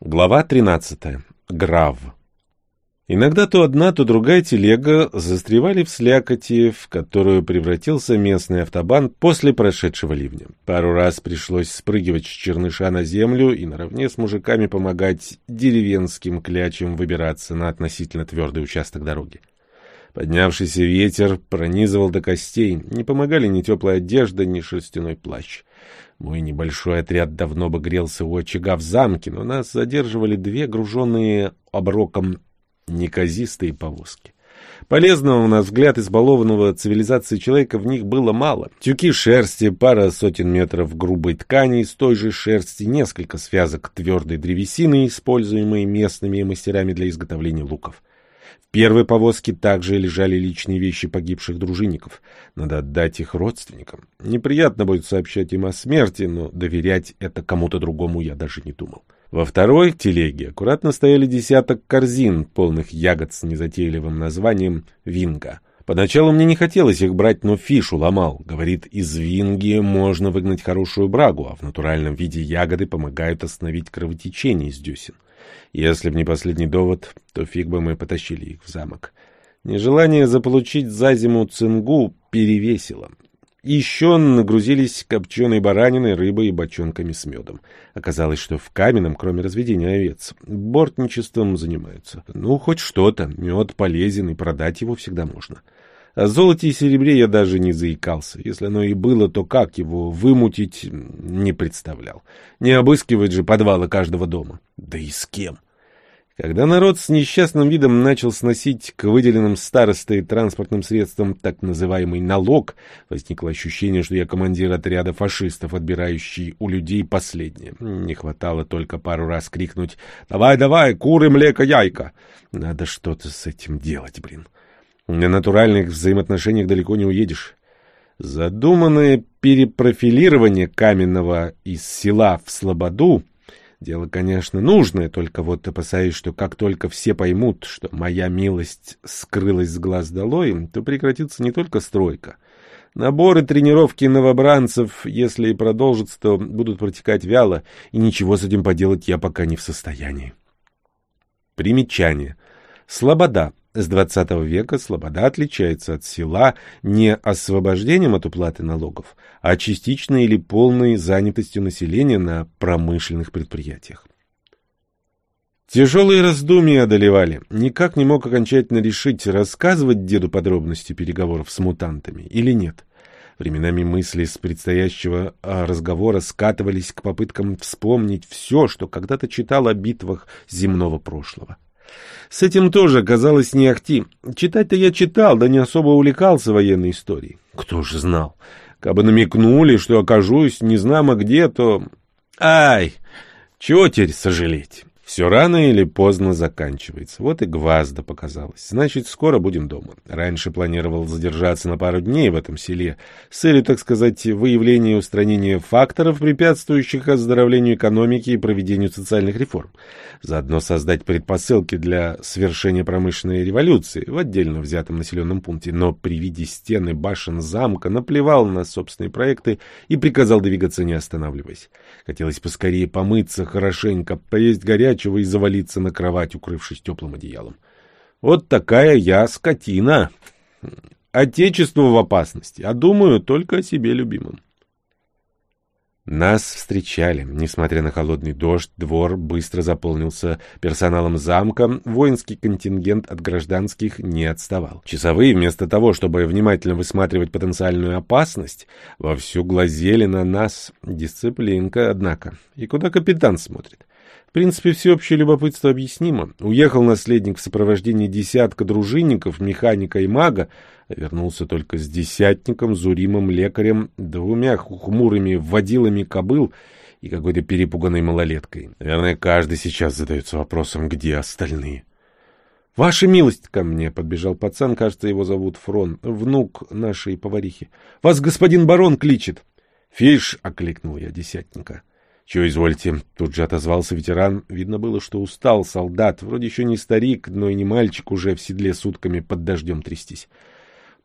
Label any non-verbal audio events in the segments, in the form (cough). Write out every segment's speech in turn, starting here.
Глава 13. Грав. Иногда то одна, то другая телега застревали в слякоти, в которую превратился местный автобан после прошедшего ливня. Пару раз пришлось спрыгивать с черныша на землю и наравне с мужиками помогать деревенским клячам выбираться на относительно твердый участок дороги. Поднявшийся ветер пронизывал до костей, не помогали ни теплая одежда, ни шерстяной плащ. Мой небольшой отряд давно бы грелся у очага в замке, но нас задерживали две груженные оброком неказистые повозки. Полезного, на взгляд избалованного цивилизации человека, в них было мало. Тюки шерсти, пара сотен метров грубой ткани из той же шерсти, несколько связок твердой древесины, используемой местными мастерами для изготовления луков. В первой повозке также лежали личные вещи погибших дружинников. Надо отдать их родственникам. Неприятно будет сообщать им о смерти, но доверять это кому-то другому я даже не думал. Во второй телеге аккуратно стояли десяток корзин, полных ягод с незатейливым названием «винга». Поначалу мне не хотелось их брать, но фишу ломал. Говорит, из винги можно выгнать хорошую брагу, а в натуральном виде ягоды помогают остановить кровотечение из десен. Если б не последний довод, то фиг бы мы потащили их в замок. Нежелание заполучить за зиму цингу перевесило. Еще нагрузились копченой бараниной, рыбой и бочонками с медом. Оказалось, что в каменном, кроме разведения овец, бортничеством занимаются. Ну, хоть что-то. Мед полезен, и продать его всегда можно. О золоте и серебре я даже не заикался. Если оно и было, то как его вымутить, не представлял. Не обыскивать же подвалы каждого дома. Да и с кем? Когда народ с несчастным видом начал сносить к выделенным старостой транспортным средствам так называемый налог, возникло ощущение, что я командир отряда фашистов, отбирающий у людей последнее. Не хватало только пару раз крикнуть «Давай, давай, куры, млеко, яйка!» Надо что-то с этим делать, блин. На натуральных взаимоотношениях далеко не уедешь. Задуманное перепрофилирование каменного из села в Слободу Дело, конечно, нужное, только вот опасаюсь, что как только все поймут, что моя милость скрылась с глаз долой, то прекратится не только стройка. Наборы тренировки новобранцев, если и продолжатся, то будут протекать вяло, и ничего с этим поделать я пока не в состоянии. Примечание. Слобода с XX века Слобода отличается от села не освобождением от уплаты налогов, а частичной или полной занятостью населения на промышленных предприятиях. Тяжелые раздумья одолевали. Никак не мог окончательно решить, рассказывать деду подробности переговоров с мутантами или нет. Временами мысли с предстоящего а, разговора скатывались к попыткам вспомнить все, что когда-то читал о битвах земного прошлого. С этим тоже оказалось не ахти. Читать-то я читал, да не особо увлекался военной историей. Кто же знал? Кабы намекнули, что окажусь незнамо где, то... Ай! Чего теперь сожалеть? Все рано или поздно заканчивается. Вот и гвазда показалась. Значит, скоро будем дома. Раньше планировал задержаться на пару дней в этом селе с целью, так сказать, выявления и устранения факторов, препятствующих оздоровлению экономики и проведению социальных реформ. Заодно создать предпосылки для свершения промышленной революции в отдельно взятом населенном пункте. Но при виде стены башен замка наплевал на собственные проекты и приказал двигаться не останавливаясь. Хотелось поскорее помыться хорошенько, поесть горячее, горячего и завалиться на кровать, укрывшись теплым одеялом. Вот такая я скотина. Отечество в опасности, а думаю только о себе любимом. Нас встречали. Несмотря на холодный дождь, двор быстро заполнился персоналом замка, воинский контингент от гражданских не отставал. Часовые, вместо того, чтобы внимательно высматривать потенциальную опасность, вовсю глазели на нас. Дисциплинка, однако. И куда капитан смотрит? Принципе, всеобщее любопытство объяснимо. Уехал наследник в сопровождении десятка дружинников, механика и мага, а вернулся только с десятником, зуримым лекарем, двумя хмурыми водилами кобыл и какой-то перепуганной малолеткой. Наверное, каждый сейчас задается вопросом, где остальные. — Ваша милость! — ко мне подбежал пацан, кажется, его зовут Фрон, внук нашей поварихи. — Вас господин барон кличет! — Фиш! — окликнул я десятника. — «Чего извольте?» — тут же отозвался ветеран. Видно было, что устал солдат. Вроде еще не старик, но и не мальчик уже в седле сутками под дождем трястись.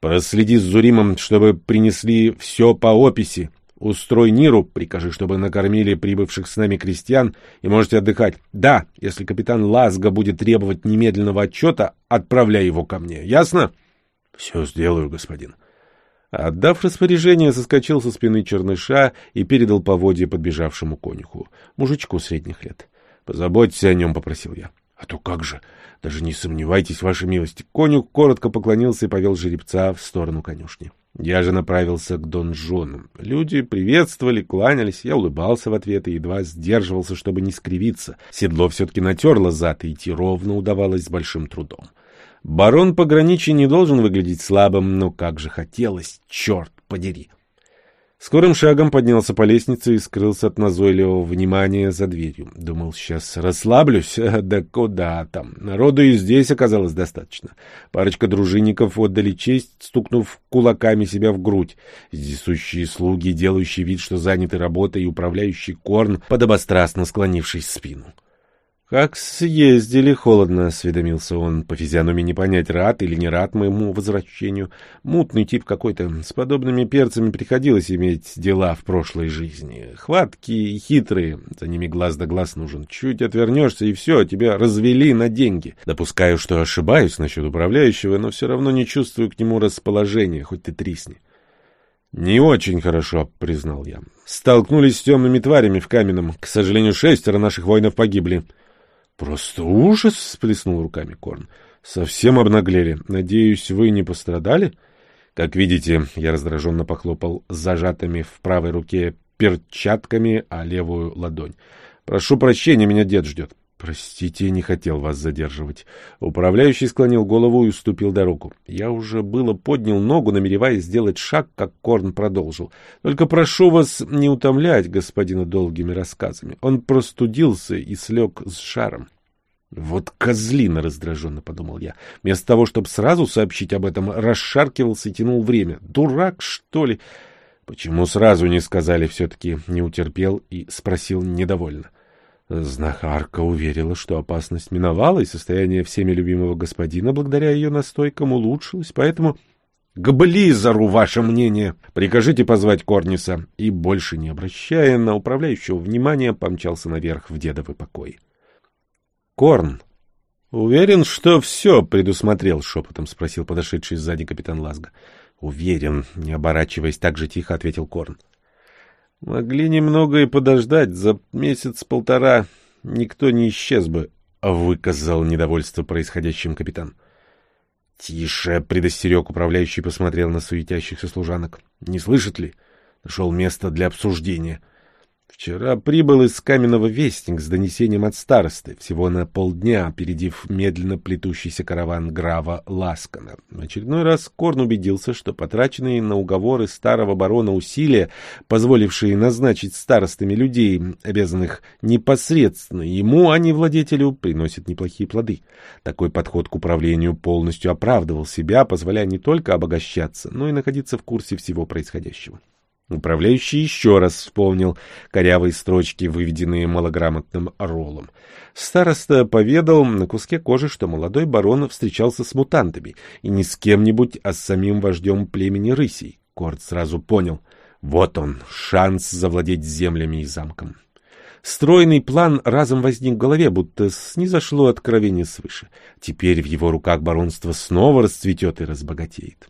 «Проследи с Зуримом, чтобы принесли все по описи». Устрой Ниру, прикажи, чтобы накормили прибывших с нами крестьян, и можете отдыхать. Да, если капитан Лазга будет требовать немедленного отчета, отправляй его ко мне. Ясно? — Все сделаю, господин. Отдав распоряжение, соскочил со спины черныша и передал поводье подбежавшему конюху, мужичку средних лет. — Позаботься о нем, — попросил я. — А то как же? Даже не сомневайтесь, ваша милость. Конюх коротко поклонился и повел жеребца в сторону конюшни. Я же направился к донжонам. Люди приветствовали, кланялись, я улыбался в ответ и едва сдерживался, чтобы не скривиться. Седло все-таки натерло зад, и идти ровно удавалось с большим трудом. Барон пограничий не должен выглядеть слабым, но как же хотелось, черт подери! Скорым шагом поднялся по лестнице и скрылся от назойливого внимания за дверью. Думал, сейчас расслаблюсь, (laughs) да куда там. Народу и здесь оказалось достаточно. Парочка дружинников отдали честь, стукнув кулаками себя в грудь. Здесущие слуги, делающие вид, что заняты работой, и управляющий Корн, подобострастно склонившись в спину. «Как съездили холодно», — осведомился он. По физиономии не понять, рад или не рад моему возвращению. Мутный тип какой-то. С подобными перцами приходилось иметь дела в прошлой жизни. Хваткие и хитрые. За ними глаз да глаз нужен. Чуть отвернешься, и все, тебя развели на деньги. Допускаю, что ошибаюсь насчет управляющего, но все равно не чувствую к нему расположения, хоть ты тресни. «Не очень хорошо», — признал я. «Столкнулись с темными тварями в каменном. К сожалению, шестеро наших воинов погибли». Просто ужас, сплеснул руками Корн. Совсем обнаглели. Надеюсь, вы не пострадали? Как видите, я раздраженно похлопал зажатыми в правой руке перчатками, а левую ладонь. Прошу прощения, меня дед ждет. Простите, не хотел вас задерживать. Управляющий склонил голову и уступил дорогу. Я уже было поднял ногу, намереваясь сделать шаг, как Корн продолжил. Только прошу вас не утомлять господина долгими рассказами. Он простудился и слег с шаром. Вот козлина, раздраженно подумал я. Вместо того, чтобы сразу сообщить об этом, расшаркивался и тянул время. Дурак, что ли? Почему сразу не сказали, все-таки не утерпел и спросил недовольно. — Знахарка уверила, что опасность миновала, и состояние всеми любимого господина благодаря ее настойкам улучшилось, поэтому... — К Близору, ваше мнение! Прикажите позвать Корниса. И, больше не обращая на управляющего внимания, помчался наверх в дедовый покой. — Корн, уверен, что все предусмотрел? — шепотом спросил подошедший сзади капитан Лазга. — Уверен, не оборачиваясь так же тихо, ответил Корн. — Могли немного и подождать, за месяц-полтора никто не исчез бы, — выказал недовольство происходящим капитан. — Тише, — предостерег управляющий, посмотрел на суетящихся служанок. — Не слышит ли? Нашел место для обсуждения. — Вчера прибыл из Каменного вестник с донесением от старосты, всего на полдня опередив медленно плетущийся караван Грава Ласкана. В очередной раз Корн убедился, что потраченные на уговоры старого барона усилия, позволившие назначить старостами людей, обязанных непосредственно ему, а не владетелю, приносят неплохие плоды. Такой подход к управлению полностью оправдывал себя, позволяя не только обогащаться, но и находиться в курсе всего происходящего. Управляющий еще раз вспомнил корявые строчки, выведенные малограмотным роллом. Староста поведал на куске кожи, что молодой барон встречался с мутантами, и не с кем-нибудь, а с самим вождем племени рысей. Корт сразу понял. Вот он, шанс завладеть землями и замком. Стройный план разом возник в голове, будто снизошло откровение свыше. Теперь в его руках баронство снова расцветет и разбогатеет.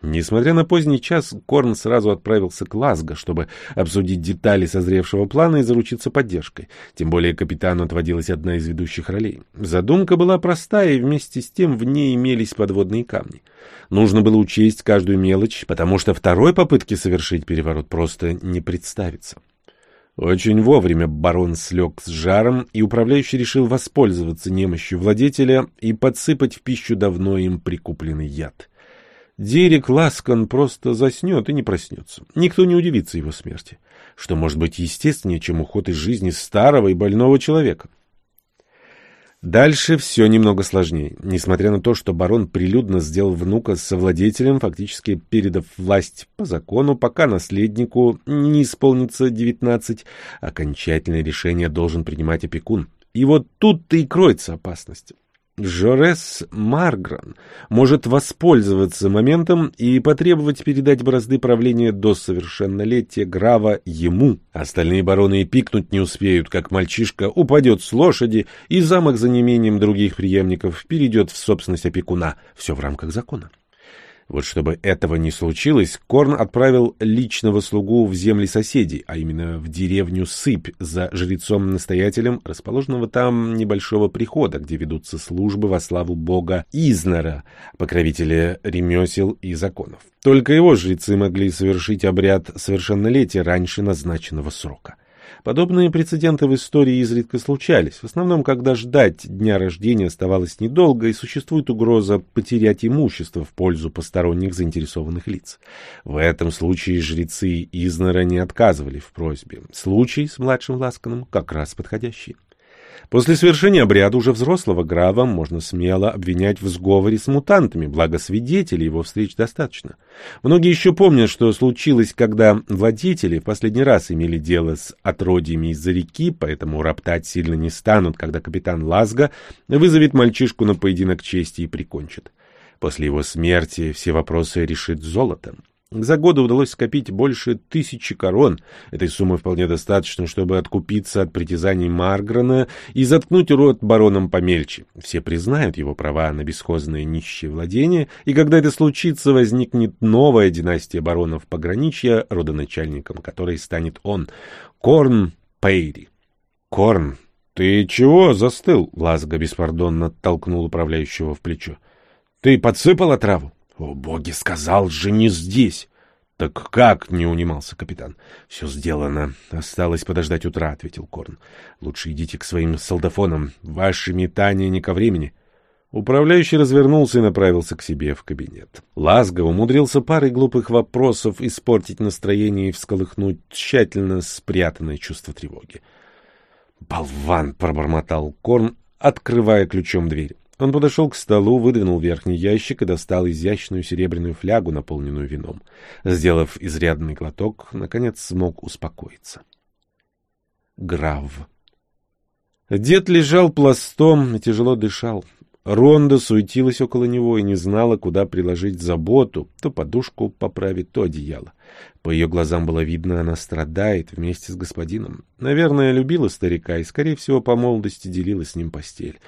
Несмотря на поздний час, Корн сразу отправился к Лазго, чтобы обсудить детали созревшего плана и заручиться поддержкой. Тем более капитану отводилась одна из ведущих ролей. Задумка была простая, и вместе с тем в ней имелись подводные камни. Нужно было учесть каждую мелочь, потому что второй попытки совершить переворот просто не представится. Очень вовремя барон слег с жаром, и управляющий решил воспользоваться немощью владетеля и подсыпать в пищу давно им прикупленный яд. Дерек Ласкан просто заснет и не проснется. Никто не удивится его смерти. Что может быть естественнее, чем уход из жизни старого и больного человека? Дальше все немного сложнее. Несмотря на то, что барон прилюдно сделал внука совладетелем, фактически передав власть по закону, пока наследнику не исполнится девятнадцать, окончательное решение должен принимать опекун. И вот тут-то и кроется опасность. Жорес Маргран может воспользоваться моментом и потребовать передать бразды правления до совершеннолетия Грава ему. Остальные бароны и пикнуть не успеют, как мальчишка упадет с лошади, и замок за неимением других преемников перейдет в собственность опекуна. Все в рамках закона. Вот чтобы этого не случилось, Корн отправил личного слугу в земли соседей, а именно в деревню Сыпь за жрецом-настоятелем, расположенного там небольшого прихода, где ведутся службы во славу бога Изнара, покровителя ремесел и законов. Только его жрецы могли совершить обряд совершеннолетия раньше назначенного срока. Подобные прецеденты в истории изредка случались, в основном, когда ждать дня рождения оставалось недолго и существует угроза потерять имущество в пользу посторонних заинтересованных лиц. В этом случае жрецы Изнора не отказывали в просьбе. Случай с младшим Ласканом как раз подходящий. После совершения обряда уже взрослого Грава можно смело обвинять в сговоре с мутантами, благо свидетелей его встреч достаточно. Многие еще помнят, что случилось, когда владетели в последний раз имели дело с отродьями из-за реки, поэтому роптать сильно не станут, когда капитан Лазга вызовет мальчишку на поединок чести и прикончит. После его смерти все вопросы решит золотом. За годы удалось скопить больше тысячи корон. Этой суммы вполне достаточно, чтобы откупиться от притязаний Маргрена и заткнуть рот баронам помельче. Все признают его права на бесхозное нищее владение, и когда это случится, возникнет новая династия баронов пограничья, родоначальником которой станет он, Корн Пейри. Корн, ты чего застыл? Лазга беспардонно толкнул управляющего в плечо. Ты подсыпал отраву? «О, боги, сказал же не здесь!» «Так как?» — не унимался капитан. «Все сделано. Осталось подождать утра», — ответил Корн. «Лучше идите к своим солдафонам. Ваши метания не ко времени». Управляющий развернулся и направился к себе в кабинет. Лазго умудрился парой глупых вопросов испортить настроение и всколыхнуть тщательно спрятанное чувство тревоги. «Болван!» — пробормотал Корн, открывая ключом дверь. Он подошел к столу, выдвинул верхний ящик и достал изящную серебряную флягу, наполненную вином. Сделав изрядный глоток, наконец смог успокоиться. Грав. Дед лежал пластом и тяжело дышал. Ронда суетилась около него и не знала, куда приложить заботу, то подушку поправить, то одеяло. По ее глазам было видно, она страдает вместе с господином. Наверное, любила старика и, скорее всего, по молодости делила с ним постель.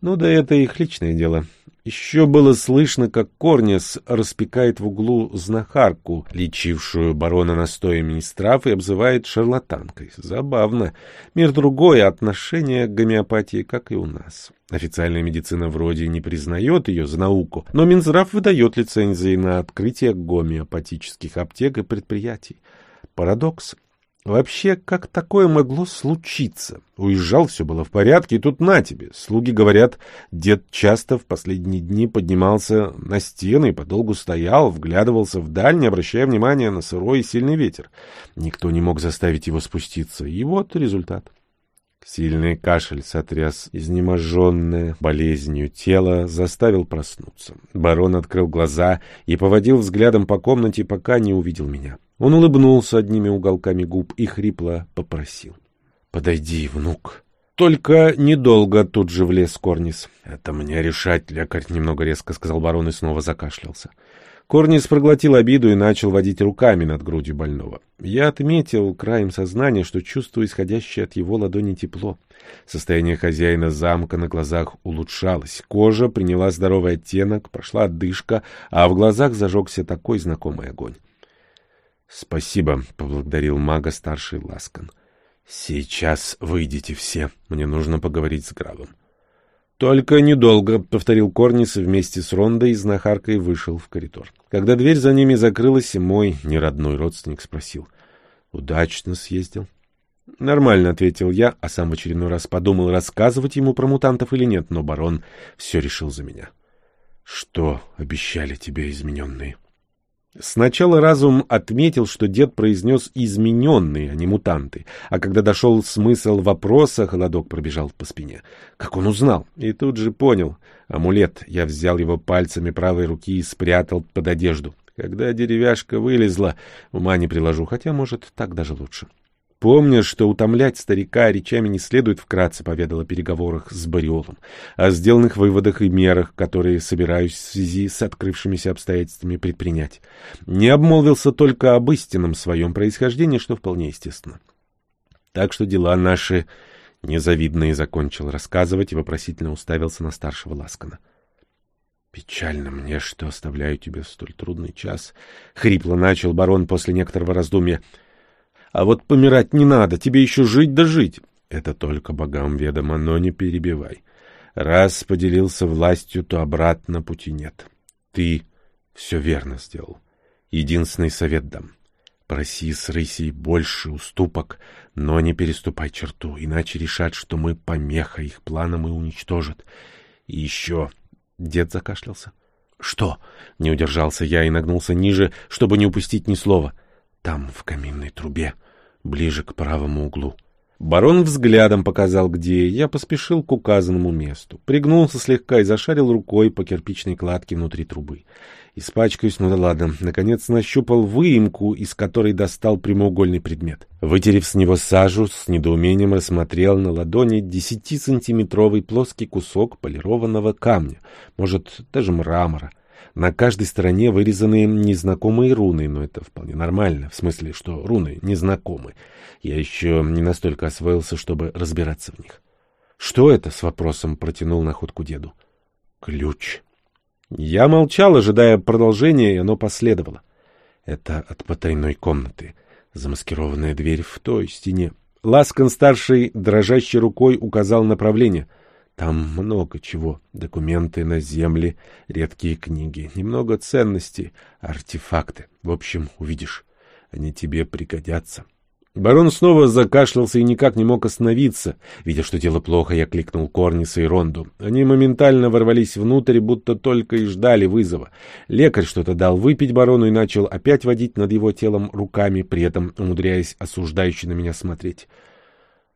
Но да это их личное дело. Еще было слышно, как Корнес распекает в углу знахарку, лечившую барона настоями из трав, и обзывает шарлатанкой. Забавно. Мир другой, а отношение к гомеопатии, как и у нас. Официальная медицина вроде не признает ее за науку, но Минздрав выдает лицензии на открытие гомеопатических аптек и предприятий. Парадокс. Вообще, как такое могло случиться? Уезжал, все было в порядке, и тут на тебе. Слуги говорят, дед часто в последние дни поднимался на стены и подолгу стоял, вглядывался вдаль, не обращая внимания на сырой и сильный ветер. Никто не мог заставить его спуститься, и вот результат. Сильный кашель сотряс изнеможенное болезнью тело, заставил проснуться. Барон открыл глаза и поводил взглядом по комнате, пока не увидел меня. Он улыбнулся одними уголками губ и хрипло попросил. — Подойди, внук. Только недолго тут же влез Корнис. — Это мне решать, лекарь, — немного резко сказал барон и снова закашлялся. Корнис проглотил обиду и начал водить руками над грудью больного. Я отметил краем сознания, что чувствую исходящее от его ладони тепло. Состояние хозяина замка на глазах улучшалось. Кожа приняла здоровый оттенок, прошла отдышка, а в глазах зажегся такой знакомый огонь. — Спасибо, — поблагодарил мага старший Ласкан. — Сейчас выйдите все. Мне нужно поговорить с Гравом. — Только недолго, — повторил Корнис и вместе с Рондой и знахаркой вышел в коридор. Когда дверь за ними закрылась, мой неродной родственник спросил. — Удачно съездил? — Нормально, — ответил я, а сам в очередной раз подумал, рассказывать ему про мутантов или нет, но барон все решил за меня. — Что обещали тебе измененные? — Сначала разум отметил, что дед произнес «измененные», а не «мутанты», а когда дошел смысл вопроса, холодок пробежал по спине. Как он узнал? И тут же понял. Амулет. Я взял его пальцами правой руки и спрятал под одежду. Когда деревяшка вылезла, ума не приложу, хотя, может, так даже лучше. Помня, что утомлять старика речами не следует, вкратце поведал о переговорах с Бариолом, о сделанных выводах и мерах, которые собираюсь в связи с открывшимися обстоятельствами предпринять. Не обмолвился только об истинном своем происхождении, что вполне естественно. Так что дела наши незавидные закончил рассказывать и вопросительно уставился на старшего Ласкана. «Печально мне, что оставляю тебя в столь трудный час», — хрипло начал барон после некоторого раздумья. А вот помирать не надо, тебе еще жить да жить. Это только богам ведомо, но не перебивай. Раз поделился властью, то обратно пути нет. Ты все верно сделал. Единственный совет дам. Проси с рысей больше уступок, но не переступай черту, иначе решат, что мы помеха их планам и уничтожат. И еще... Дед закашлялся. — Что? — не удержался я и нагнулся ниже, чтобы не упустить ни слова. — там, в каминной трубе, ближе к правому углу. Барон взглядом показал, где, я поспешил к указанному месту. Пригнулся слегка и зашарил рукой по кирпичной кладке внутри трубы. Испачкаюсь, ну да ладно. Наконец нащупал выемку, из которой достал прямоугольный предмет. Вытерев с него сажу, с недоумением рассмотрел на ладони десятисантиметровый плоский кусок полированного камня, может, даже мрамора. На каждой стороне вырезаны незнакомые руны, но это вполне нормально, в смысле, что руны незнакомы. Я еще не настолько освоился, чтобы разбираться в них. «Что это?» — с вопросом протянул находку деду. «Ключ». Я молчал, ожидая продолжения, и оно последовало. Это от потайной комнаты. Замаскированная дверь в той стене. Ласкан-старший дрожащей рукой указал направление — там много чего. Документы на земле, редкие книги, немного ценностей, артефакты. В общем, увидишь, они тебе пригодятся. Барон снова закашлялся и никак не мог остановиться. Видя, что дело плохо, я кликнул Корниса и Ронду. Они моментально ворвались внутрь, будто только и ждали вызова. Лекарь что-то дал выпить барону и начал опять водить над его телом руками, при этом умудряясь осуждающе на меня смотреть.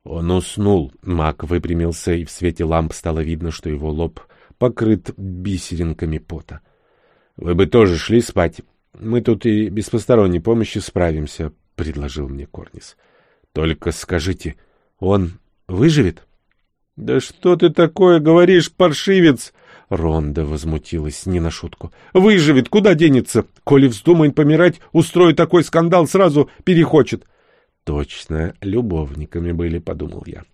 Он уснул. Мак выпрямился, и в свете ламп стало видно, что его лоб покрыт бисеринками пота. — Вы бы тоже шли спать. Мы тут и без посторонней помощи справимся, — предложил мне Корнис. — Только скажите, он выживет? — Да что ты такое говоришь, паршивец? Ронда возмутилась не на шутку. — Выживет, куда денется? Коли вздумает помирать, устроит такой скандал, сразу перехочет. Точно, любовниками были, подумал я.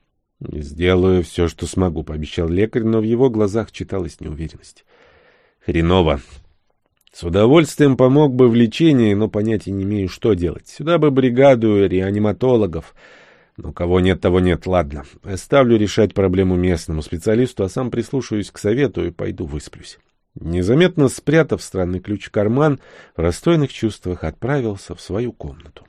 Сделаю все, что смогу, пообещал лекарь, но в его глазах читалась неуверенность. Хреново. С удовольствием помог бы в лечении, но понятия не имею, что делать. Сюда бы бригаду реаниматологов. Но кого нет, того нет. Ладно, оставлю решать проблему местному специалисту, а сам прислушаюсь к совету и пойду высплюсь. Незаметно спрятав странный ключ в карман, в расстроенных чувствах отправился в свою комнату.